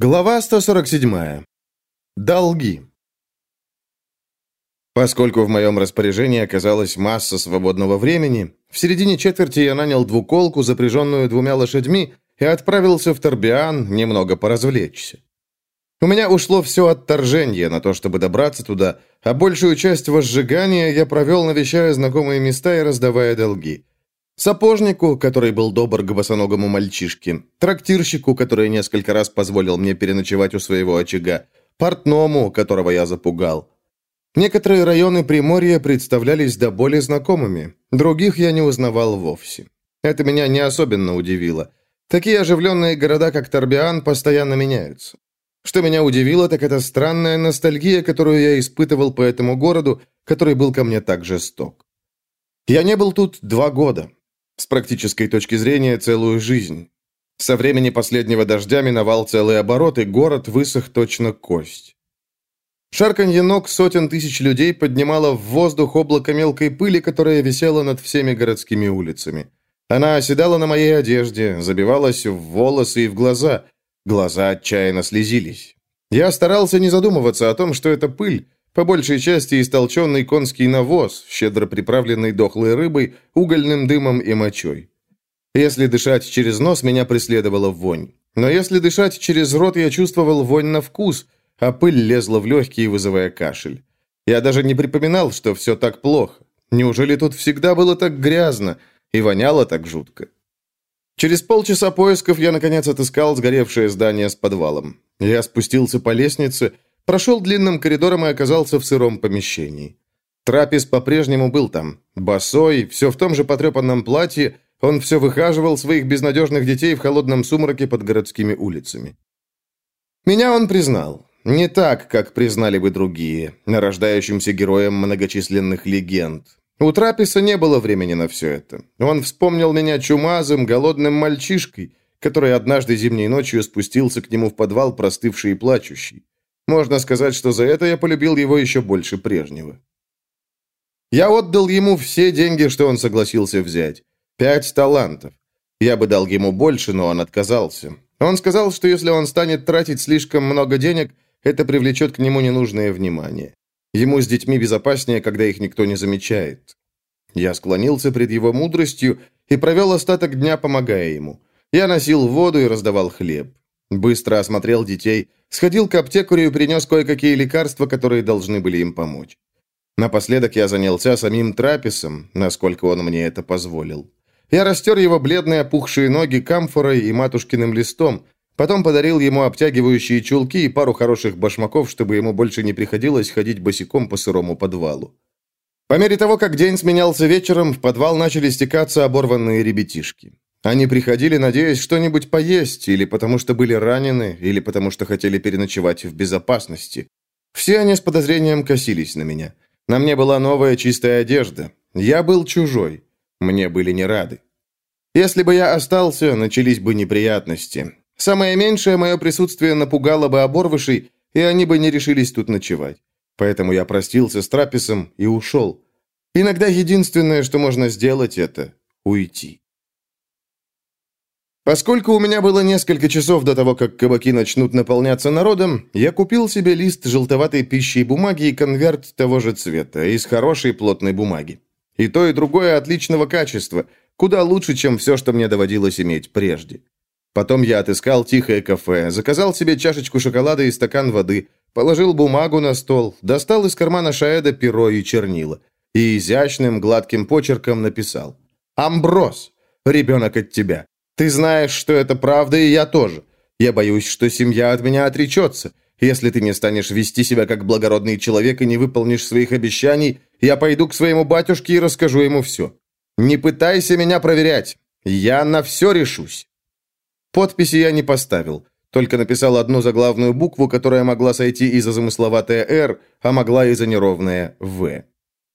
Глава 147. Долги. Поскольку в моем распоряжении оказалась масса свободного времени, в середине четверти я нанял двуколку, запряженную двумя лошадьми, и отправился в Торбиан немного поразвлечься. У меня ушло все отторжение на то, чтобы добраться туда, а большую часть возжигания я провел, навещая знакомые места и раздавая долги – Сапожнику, который был добр к босоногому мальчишке, трактирщику, который несколько раз позволил мне переночевать у своего очага, портному, которого я запугал. Некоторые районы Приморья представлялись до боли знакомыми, других я не узнавал вовсе. Это меня не особенно удивило. Такие оживленные города, как Торбиан, постоянно меняются. Что меня удивило, так это странная ностальгия, которую я испытывал по этому городу, который был ко мне так жесток. Я не был тут два года, с практической точки зрения, целую жизнь. Со времени последнего дождя миновал целый оборот, и город высох точно кость. Шарканье ног сотен тысяч людей поднимало в воздух облако мелкой пыли, которая висела над всеми городскими улицами. Она оседала на моей одежде, забивалась в волосы и в глаза. Глаза отчаянно слезились. Я старался не задумываться о том, что это пыль, по большей части истолченный конский навоз, щедро приправленный дохлой рыбой, угольным дымом и мочой. Если дышать через нос, меня преследовала вонь. Но если дышать через рот, я чувствовал вонь на вкус, а пыль лезла в легкие, вызывая кашель. Я даже не припоминал, что все так плохо. Неужели тут всегда было так грязно и воняло так жутко? Через полчаса поисков я, наконец, отыскал сгоревшее здание с подвалом. Я спустился по лестнице Прошел длинным коридором и оказался в сыром помещении. Трапез по-прежнему был там. Босой, все в том же потрепанном платье, он все выхаживал своих безнадежных детей в холодном сумраке под городскими улицами. Меня он признал. Не так, как признали бы другие, нарождающимся героем многочисленных легенд. У Трапеса не было времени на все это. Он вспомнил меня чумазым, голодным мальчишкой, который однажды зимней ночью спустился к нему в подвал, простывший и плачущий. Можно сказать, что за это я полюбил его еще больше прежнего. Я отдал ему все деньги, что он согласился взять. Пять талантов. Я бы дал ему больше, но он отказался. Он сказал, что если он станет тратить слишком много денег, это привлечет к нему ненужное внимание. Ему с детьми безопаснее, когда их никто не замечает. Я склонился пред его мудростью и провел остаток дня, помогая ему. Я носил воду и раздавал хлеб. Быстро осмотрел детей, сходил к аптекарю и принес кое-какие лекарства, которые должны были им помочь. Напоследок я занялся самим трапезом, насколько он мне это позволил. Я растер его бледные опухшие ноги камфорой и матушкиным листом, потом подарил ему обтягивающие чулки и пару хороших башмаков, чтобы ему больше не приходилось ходить босиком по сырому подвалу. По мере того, как день сменялся вечером, в подвал начали стекаться оборванные ребятишки. Они приходили, надеясь что-нибудь поесть, или потому что были ранены, или потому что хотели переночевать в безопасности. Все они с подозрением косились на меня. На мне была новая чистая одежда. Я был чужой. Мне были не рады. Если бы я остался, начались бы неприятности. Самое меньшее мое присутствие напугало бы оборвышей, и они бы не решились тут ночевать. Поэтому я простился с Траписом и ушел. Иногда единственное, что можно сделать, это уйти. Поскольку у меня было несколько часов до того, как кабаки начнут наполняться народом, я купил себе лист желтоватой пищи и бумаги и конверт того же цвета, из хорошей плотной бумаги. И то, и другое отличного качества, куда лучше, чем все, что мне доводилось иметь прежде. Потом я отыскал тихое кафе, заказал себе чашечку шоколада и стакан воды, положил бумагу на стол, достал из кармана Шаэда перо и чернила и изящным гладким почерком написал «Амброс, ребенок от тебя». Ты знаешь, что это правда, и я тоже. Я боюсь, что семья от меня отречется. Если ты не станешь вести себя как благородный человек и не выполнишь своих обещаний, я пойду к своему батюшке и расскажу ему все. Не пытайся меня проверять. Я на все решусь». Подписи я не поставил, только написал одну заглавную букву, которая могла сойти и за замысловатое «Р», а могла и за неровное «В».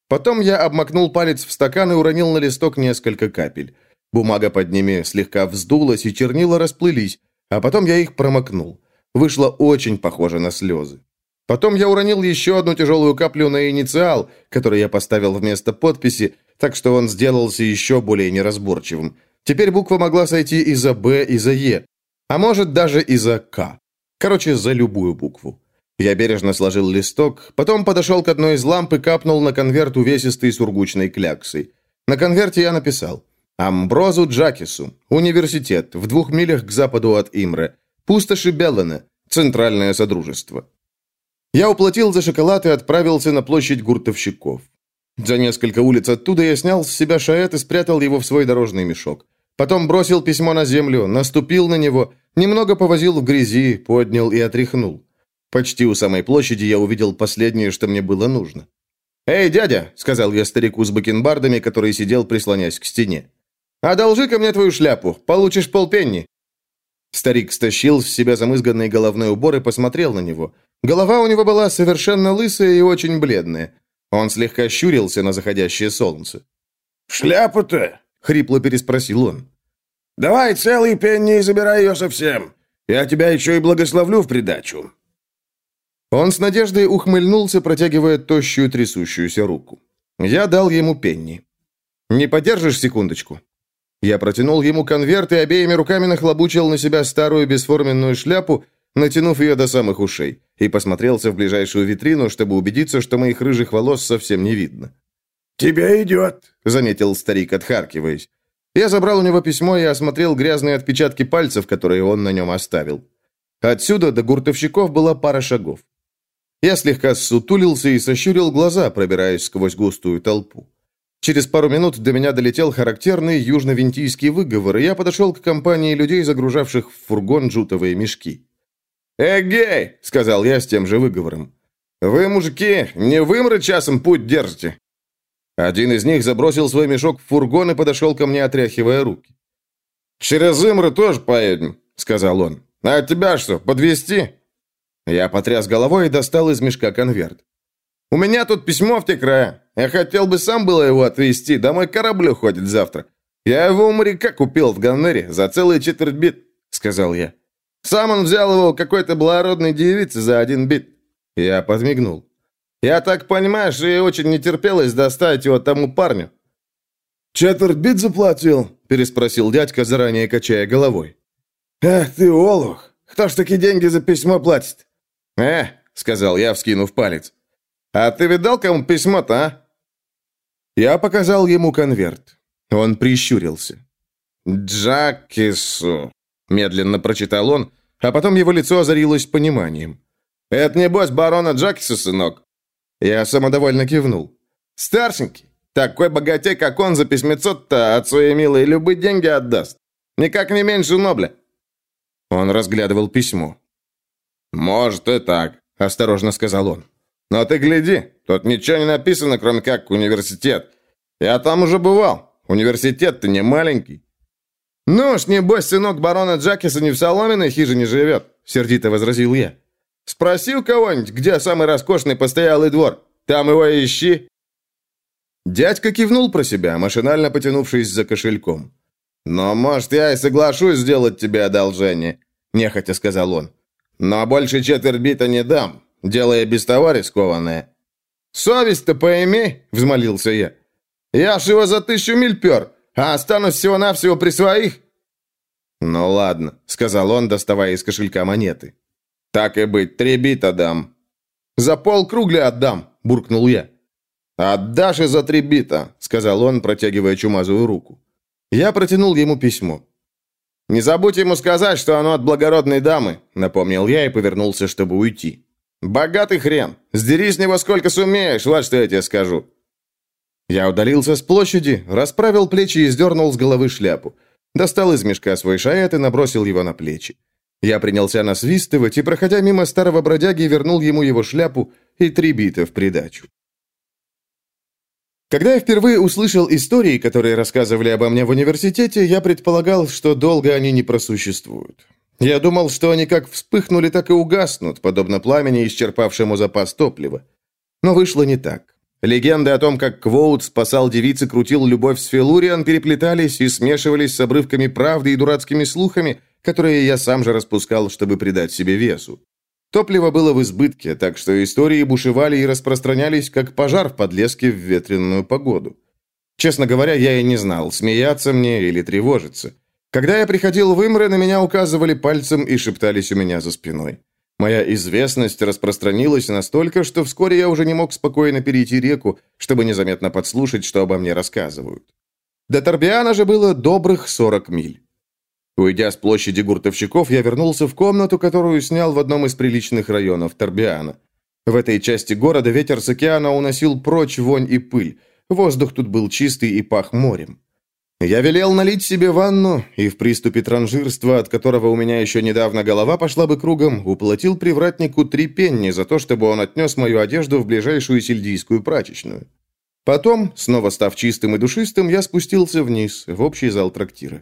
Потом я обмакнул палец в стакан и уронил на листок несколько капель. Бумага под ними слегка вздулась, и чернила расплылись, а потом я их промокнул. Вышло очень похоже на слезы. Потом я уронил еще одну тяжелую каплю на инициал, который я поставил вместо подписи, так что он сделался еще более неразборчивым. Теперь буква могла сойти и за «Б», и за «Е», а может даже и за «К». Короче, за любую букву. Я бережно сложил листок, потом подошел к одной из ламп и капнул на конверт увесистой сургучной кляксой. На конверте я написал «Амброзу Джакису, университет, в двух милях к западу от Имре, пустоши Беллена, центральное содружество». Я уплатил за шоколад и отправился на площадь гуртовщиков. За несколько улиц оттуда я снял с себя шаэт и спрятал его в свой дорожный мешок. Потом бросил письмо на землю, наступил на него, немного повозил в грязи, поднял и отряхнул. Почти у самой площади я увидел последнее, что мне было нужно. «Эй, дядя!» — сказал я старику с бакенбардами, который сидел, прислонясь к стене. «Одолжи-ка мне твою шляпу, получишь полпенни». Старик стащил с себя замызганный головной убор и посмотрел на него. Голова у него была совершенно лысая и очень бледная. Он слегка щурился на заходящее солнце. «Шляпу-то?» — хрипло переспросил он. «Давай целый пенни и забирай ее совсем. Я тебя еще и благословлю в придачу». Он с надеждой ухмыльнулся, протягивая тощую трясущуюся руку. Я дал ему пенни. «Не подержишь секундочку?» Я протянул ему конверт и обеими руками нахлобучил на себя старую бесформенную шляпу, натянув ее до самых ушей, и посмотрелся в ближайшую витрину, чтобы убедиться, что моих рыжих волос совсем не видно. «Тебе идет», — заметил старик, отхаркиваясь. Я забрал у него письмо и осмотрел грязные отпечатки пальцев, которые он на нем оставил. Отсюда до гуртовщиков была пара шагов. Я слегка ссутулился и сощурил глаза, пробираясь сквозь густую толпу. Через пару минут до меня долетел характерный южно-винтийский выговор, и я подошел к компании людей, загружавших в фургон джутовые мешки. «Эгей!» — сказал я с тем же выговором. «Вы, мужики, не вымры часом путь держите?» Один из них забросил свой мешок в фургон и подошел ко мне, отряхивая руки. «Через Имры тоже поедем», — сказал он. «А тебя что, подвезти?» Я потряс головой и достал из мешка конверт. «У меня тут письмо в те края. Я хотел бы сам было его отвезти, да мой корабль уходит завтра. Я его у моряка купил в Ганнере за целый четверть бит», — сказал я. Сам он взял его у какой-то благородной девицы за один бит. Я подмигнул. Я так понимаю, что ей очень не терпелось доставить его тому парню. «Четверть бит заплатил?» – переспросил дядька, заранее качая головой. «Эх ты, олух! Кто ж такие деньги за письмо платит?» «Э!» – сказал я, вскинув палец. «А ты видал, кому письмо-то, а?» Я показал ему конверт. Он прищурился. «Джакису», Медленно прочитал он, а потом его лицо озарилось пониманием. «Это небось барона Джакиса, сынок?» Я самодовольно кивнул. «Старшенький, такой богатей, как он, за письмецо-то от своей милой любые деньги отдаст. Никак не меньше Нобля». Он разглядывал письмо. «Может и так», — осторожно сказал он. «Но ты гляди, тут ничего не написано, кроме как университет. Я там уже бывал. Университет-то не маленький. «Ну уж, небось, сынок барона Джакиса не в соломенной хижине живет», — сердито возразил я. «Спроси у кого-нибудь, где самый роскошный постоялый двор. Там его ищи». Дядька кивнул про себя, машинально потянувшись за кошельком. «Но, может, я и соглашусь сделать тебе одолжение», — нехотя сказал он. «Но больше четверть бита не дам, делая без того рискованное». «Совесть-то поимей», — взмолился я. «Я ж его за тысячу миль пер, а останусь всего-навсего при своих?» «Ну ладно», — сказал он, доставая из кошелька монеты. «Так и быть, три бита дам». «За полкругля отдам», — буркнул я. «Отдашь и за три бита», — сказал он, протягивая чумазую руку. Я протянул ему письмо. «Не забудь ему сказать, что оно от благородной дамы», — напомнил я и повернулся, чтобы уйти. «Богатый хрен! Сдери с него сколько сумеешь, вот что я тебе скажу. Я удалился с площади, расправил плечи и сдернул с головы шляпу. Достал из мешка свой шаэт и набросил его на плечи. Я принялся насвистывать и, проходя мимо старого бродяги, вернул ему его шляпу и три бита в придачу. Когда я впервые услышал истории, которые рассказывали обо мне в университете, я предполагал, что долго они не просуществуют. Я думал, что они как вспыхнули, так и угаснут, подобно пламени, исчерпавшему запас топлива. Но вышло не так. Легенды о том, как Квоут спасал девиц и крутил любовь с Филуриан, переплетались и смешивались с обрывками правды и дурацкими слухами, которые я сам же распускал, чтобы придать себе весу. Топливо было в избытке, так что истории бушевали и распространялись, как пожар в подлеске в ветреную погоду. Честно говоря, я и не знал, смеяться мне или тревожиться. Когда я приходил в Имре, на меня указывали пальцем и шептались у меня за спиной. Моя известность распространилась настолько, что вскоре я уже не мог спокойно перейти реку, чтобы незаметно подслушать, что обо мне рассказывают. До Торбиана же было добрых 40 миль. Уйдя с площади гуртовщиков, я вернулся в комнату, которую снял в одном из приличных районов Торбиана. В этой части города ветер с океана уносил прочь вонь и пыль. Воздух тут был чистый и пах морем. Я велел налить себе ванну, и в приступе транжирства, от которого у меня еще недавно голова пошла бы кругом, уплатил привратнику три пенни за то, чтобы он отнес мою одежду в ближайшую сельдийскую прачечную. Потом, снова став чистым и душистым, я спустился вниз, в общий зал трактира.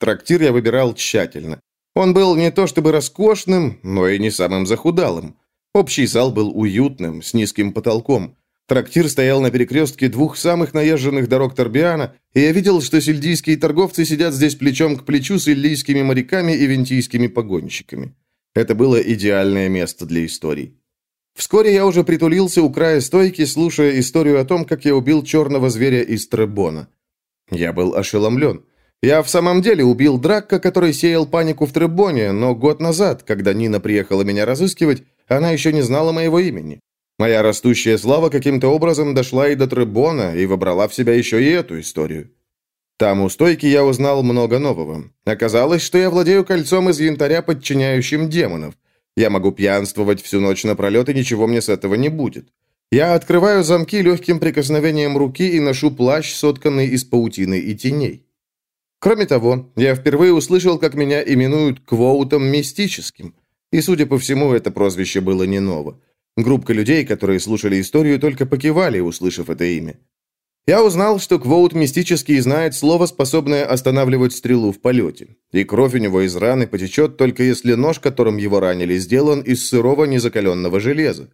Трактир я выбирал тщательно. Он был не то чтобы роскошным, но и не самым захудалым. Общий зал был уютным, с низким потолком. Трактир стоял на перекрестке двух самых наезженных дорог Торбиана, и я видел, что сельдийские торговцы сидят здесь плечом к плечу с иллийскими моряками и вентийскими погонщиками. Это было идеальное место для историй. Вскоре я уже притулился у края стойки, слушая историю о том, как я убил черного зверя из Требона. Я был ошеломлен. Я в самом деле убил Дракка, который сеял панику в Требоне, но год назад, когда Нина приехала меня разыскивать, она еще не знала моего имени. Моя растущая слава каким-то образом дошла и до Требона и вобрала в себя еще и эту историю. Там у стойки я узнал много нового. Оказалось, что я владею кольцом из янтаря, подчиняющим демонов. Я могу пьянствовать всю ночь напролет, и ничего мне с этого не будет. Я открываю замки легким прикосновением руки и ношу плащ, сотканный из паутины и теней. Кроме того, я впервые услышал, как меня именуют квоутом мистическим. И, судя по всему, это прозвище было не ново. Группка людей, которые слушали историю, только покивали, услышав это имя. Я узнал, что Квоут мистически знает слово, способное останавливать стрелу в полете. И кровь у него из раны потечет, только если нож, которым его ранили, сделан из сырого незакаленного железа.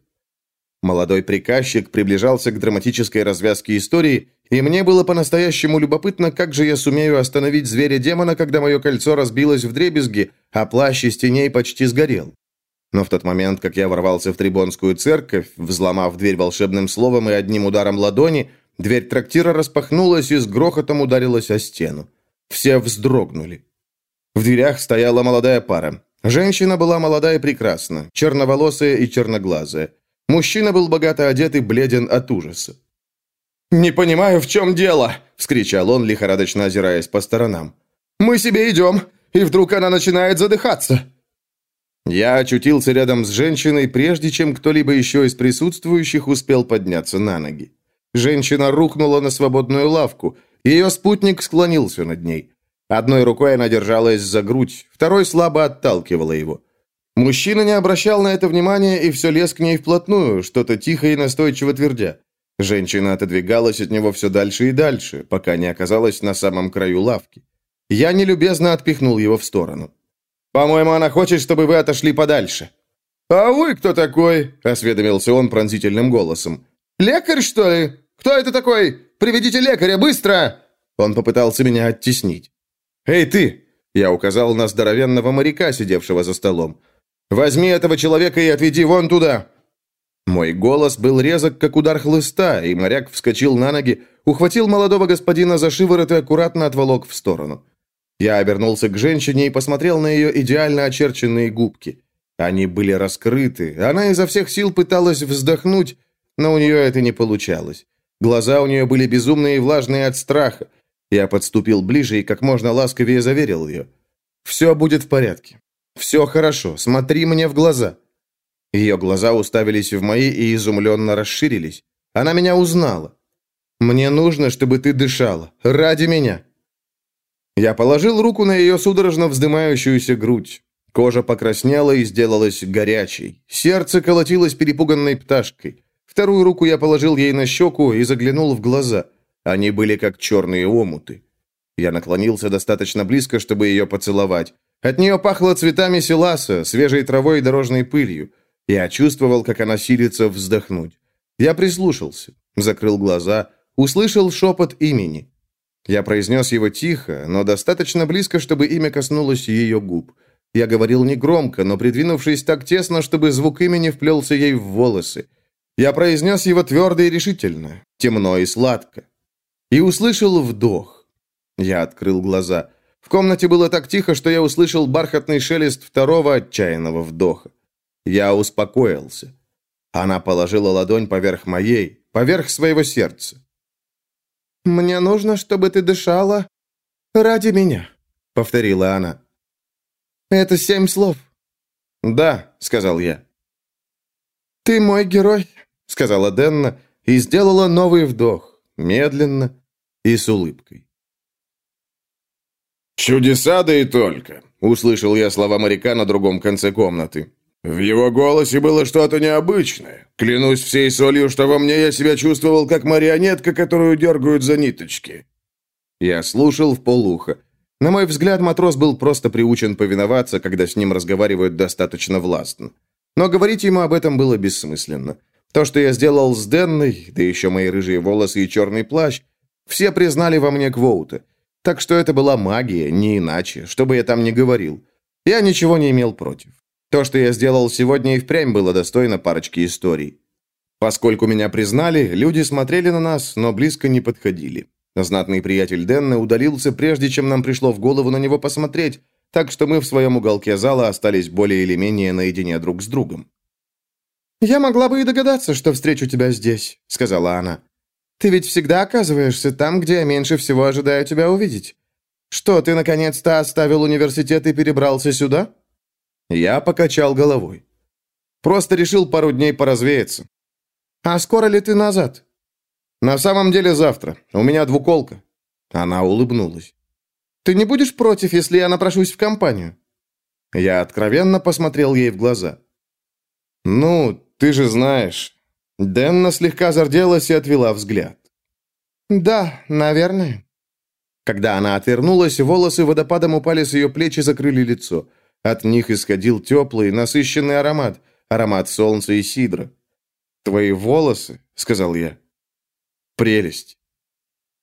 Молодой приказчик приближался к драматической развязке истории, и мне было по-настоящему любопытно, как же я сумею остановить зверя-демона, когда мое кольцо разбилось в дребезги, а плащ из теней почти сгорел. Но в тот момент, как я ворвался в Трибонскую церковь, взломав дверь волшебным словом и одним ударом ладони, дверь трактира распахнулась и с грохотом ударилась о стену. Все вздрогнули. В дверях стояла молодая пара. Женщина была молодая и прекрасна, черноволосая и черноглазая. Мужчина был богато одет и бледен от ужаса. «Не понимаю, в чем дело!» – вскричал он, лихорадочно озираясь по сторонам. «Мы себе идем, и вдруг она начинает задыхаться!» Я очутился рядом с женщиной, прежде чем кто-либо еще из присутствующих успел подняться на ноги. Женщина рухнула на свободную лавку. Ее спутник склонился над ней. Одной рукой она держалась за грудь, второй слабо отталкивала его. Мужчина не обращал на это внимания и все лез к ней вплотную, что-то тихо и настойчиво твердя. Женщина отодвигалась от него все дальше и дальше, пока не оказалась на самом краю лавки. Я нелюбезно отпихнул его в сторону. По-моему, она хочет, чтобы вы отошли подальше». «А вы кто такой?» – осведомился он пронзительным голосом. «Лекарь, что ли? Кто это такой? Приведите лекаря, быстро!» Он попытался меня оттеснить. «Эй, ты!» – я указал на здоровенного моряка, сидевшего за столом. «Возьми этого человека и отведи вон туда!» Мой голос был резок, как удар хлыста, и моряк вскочил на ноги, ухватил молодого господина за шиворот и аккуратно отволок в сторону. Я обернулся к женщине и посмотрел на ее идеально очерченные губки. Они были раскрыты. Она изо всех сил пыталась вздохнуть, но у нее это не получалось. Глаза у нее были безумные и влажные от страха. Я подступил ближе и как можно ласковее заверил ее. «Все будет в порядке. Все хорошо. Смотри мне в глаза». Ее глаза уставились в мои и изумленно расширились. Она меня узнала. «Мне нужно, чтобы ты дышала. Ради меня. Я положил руку на ее судорожно вздымающуюся грудь. Кожа покраснела и сделалась горячей. Сердце колотилось перепуганной пташкой. Вторую руку я положил ей на щеку и заглянул в глаза. Они были как черные омуты. Я наклонился достаточно близко, чтобы ее поцеловать. От нее пахло цветами селаса, свежей травой и дорожной пылью. Я чувствовал, как она силится вздохнуть. Я прислушался, закрыл глаза, услышал шепот имени. Я произнес его тихо, но достаточно близко, чтобы имя коснулось ее губ. Я говорил негромко, но придвинувшись так тесно, чтобы звук имени вплелся ей в волосы. Я произнес его твердо и решительно, темно и сладко. И услышал вдох. Я открыл глаза. В комнате было так тихо, что я услышал бархатный шелест второго отчаянного вдоха. Я успокоился. Она положила ладонь поверх моей, поверх своего сердца. «Мне нужно, чтобы ты дышала ради меня», — повторила она. «Это семь слов». «Да», — сказал я. «Ты мой герой», — сказала Денна и сделала новый вдох, медленно и с улыбкой. «Чудеса, да и только!» — услышал я слова моряка на другом конце комнаты. В его голосе было что-то необычное. Клянусь всей солью, что во мне я себя чувствовал как марионетка, которую дергают за ниточки. Я слушал в полухо. На мой взгляд, матрос был просто приучен повиноваться, когда с ним разговаривают достаточно властно. Но говорить ему об этом было бессмысленно. То, что я сделал с Денной, да еще мои рыжие волосы и черный плащ, все признали во мне Квоута. Так что это была магия, не иначе, что бы я там ни говорил. Я ничего не имел против. То, что я сделал сегодня и впрямь было достойно парочки историй. Поскольку меня признали, люди смотрели на нас, но близко не подходили. Знатный приятель Денна удалился, прежде чем нам пришло в голову на него посмотреть, так что мы в своем уголке зала остались более или менее наедине друг с другом. «Я могла бы и догадаться, что встречу тебя здесь», — сказала она. «Ты ведь всегда оказываешься там, где я меньше всего ожидаю тебя увидеть. Что, ты наконец-то оставил университет и перебрался сюда?» Я покачал головой. Просто решил пару дней поразвеяться. «А скоро ли ты назад?» «На самом деле завтра. У меня двуколка». Она улыбнулась. «Ты не будешь против, если я напрошусь в компанию?» Я откровенно посмотрел ей в глаза. «Ну, ты же знаешь...» Денна слегка зарделась и отвела взгляд. «Да, наверное». Когда она отвернулась, волосы водопадом упали с ее плеч и закрыли лицо. От них исходил теплый, насыщенный аромат, аромат солнца и сидра. «Твои волосы», — сказал я. «Прелесть».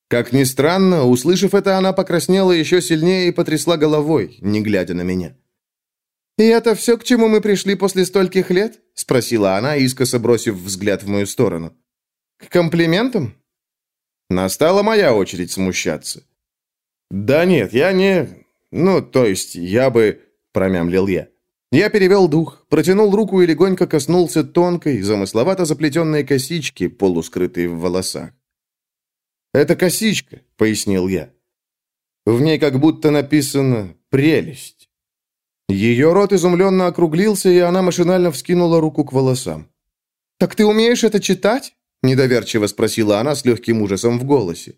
Как ни странно, услышав это, она покраснела еще сильнее и потрясла головой, не глядя на меня. «И это все, к чему мы пришли после стольких лет?» — спросила она, искоса бросив взгляд в мою сторону. «К комплиментам?» Настала моя очередь смущаться. «Да нет, я не... Ну, то есть, я бы промямлил я. Я перевел дух, протянул руку и легонько коснулся тонкой, замысловато заплетенной косички, полускрытой в волосах. «Это косичка», — пояснил я. В ней как будто написано «прелесть». Ее рот изумленно округлился, и она машинально вскинула руку к волосам. «Так ты умеешь это читать?» – недоверчиво спросила она с легким ужасом в голосе.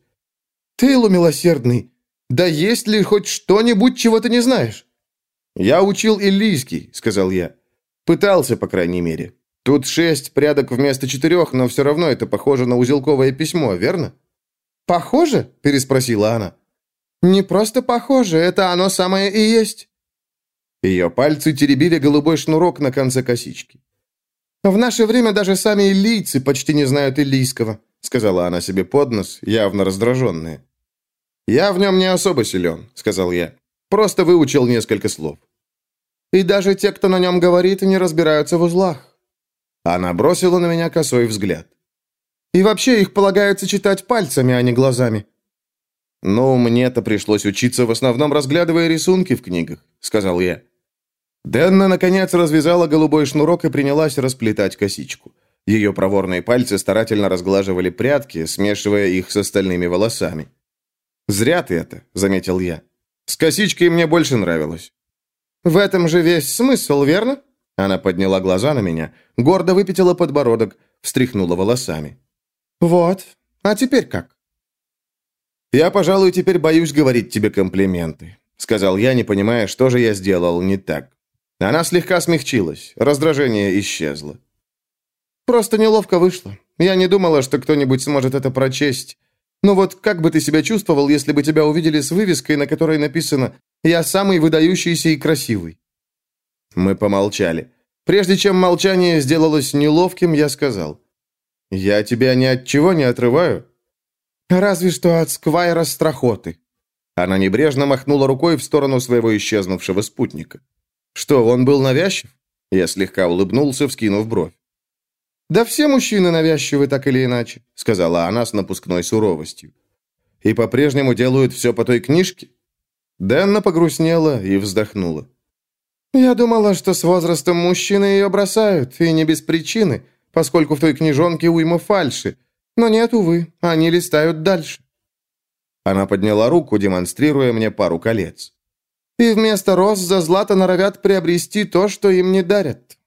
«Тейлу милосердный, да есть ли хоть что-нибудь, чего ты не знаешь?» «Я учил иллийский», — сказал я. «Пытался, по крайней мере. Тут шесть прядок вместо четырех, но все равно это похоже на узелковое письмо, верно?» «Похоже?» — переспросила она. «Не просто похоже, это оно самое и есть». Ее пальцы теребили голубой шнурок на конце косички. «В наше время даже сами иллийцы почти не знают иллийского», — сказала она себе под нос, явно раздраженная. «Я в нем не особо силен», — сказал я. «Просто выучил несколько слов». И даже те, кто на нем говорит, не разбираются в узлах. Она бросила на меня косой взгляд. И вообще их полагается читать пальцами, а не глазами. «Ну, мне-то пришлось учиться в основном разглядывая рисунки в книгах», — сказал я. Денна, наконец, развязала голубой шнурок и принялась расплетать косичку. Ее проворные пальцы старательно разглаживали прядки, смешивая их с остальными волосами. «Зря ты это», — заметил я. «С косичкой мне больше нравилось». В этом же весь смысл, верно?» Она подняла глаза на меня, гордо выпятила подбородок, встряхнула волосами. «Вот. А теперь как?» «Я, пожалуй, теперь боюсь говорить тебе комплименты», сказал я, не понимая, что же я сделал не так. Она слегка смягчилась, раздражение исчезло. «Просто неловко вышло. Я не думала, что кто-нибудь сможет это прочесть. Ну вот как бы ты себя чувствовал, если бы тебя увидели с вывеской, на которой написано я самый выдающийся и красивый». Мы помолчали. Прежде чем молчание сделалось неловким, я сказал. «Я тебя ни от чего не отрываю?» «Разве что от сквайра страхоты». Она небрежно махнула рукой в сторону своего исчезнувшего спутника. «Что, он был навязчив?» Я слегка улыбнулся, вскинув бровь. «Да все мужчины навязчивы так или иначе», — сказала она с напускной суровостью. «И по-прежнему делают все по той книжке?» Дэнна погрустнела и вздохнула. «Я думала, что с возрастом мужчины ее бросают, и не без причины, поскольку в той книжонке уйма фальши. Но нет, увы, они листают дальше». Она подняла руку, демонстрируя мне пару колец. «И вместо роз за злато норовят приобрести то, что им не дарят».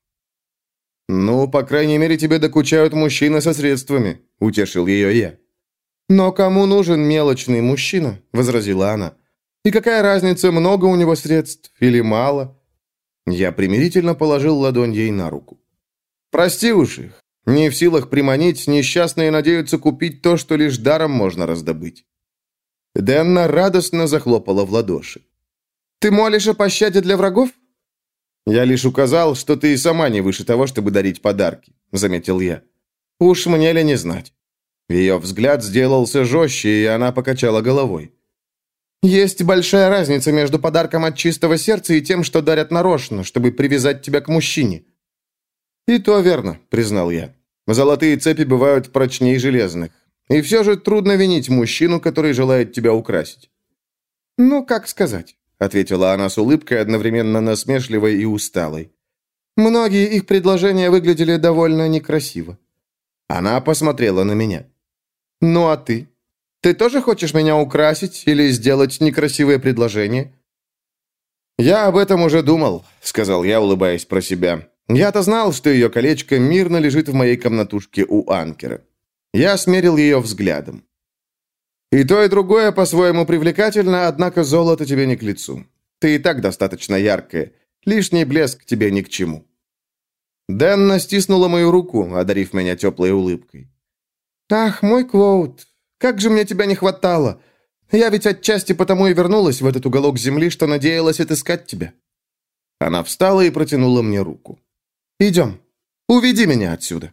«Ну, по крайней мере, тебе докучают мужчины со средствами», — утешил ее я. «Но кому нужен мелочный мужчина?» — возразила она. «И какая разница, много у него средств или мало?» Я примирительно положил ладонь ей на руку. «Прости уж их. Не в силах приманить, несчастные надеются купить то, что лишь даром можно раздобыть». Дэнна радостно захлопала в ладоши. «Ты молишь о пощаде для врагов?» «Я лишь указал, что ты и сама не выше того, чтобы дарить подарки», — заметил я. «Уж мне ли не знать?» Ее взгляд сделался жестче, и она покачала головой. «Есть большая разница между подарком от чистого сердца и тем, что дарят нарочно, чтобы привязать тебя к мужчине». «И то верно», — признал я. «Золотые цепи бывают прочнее железных. И все же трудно винить мужчину, который желает тебя украсить». «Ну, как сказать», — ответила она с улыбкой, одновременно насмешливой и усталой. «Многие их предложения выглядели довольно некрасиво». Она посмотрела на меня. «Ну а ты? Ты тоже хочешь меня украсить или сделать некрасивое предложение?» «Я об этом уже думал», — сказал я, улыбаясь про себя. «Я-то знал, что ее колечко мирно лежит в моей комнатушке у анкера. Я смерил ее взглядом. И то, и другое по-своему привлекательно, однако золото тебе не к лицу. Ты и так достаточно яркая. Лишний блеск тебе ни к чему». Дэнна стиснула мою руку, одарив меня теплой улыбкой. «Ах, мой Квоут, как же мне тебя не хватало! Я ведь отчасти потому и вернулась в этот уголок земли, что надеялась отыскать тебя». Она встала и протянула мне руку. «Идем, уведи меня отсюда».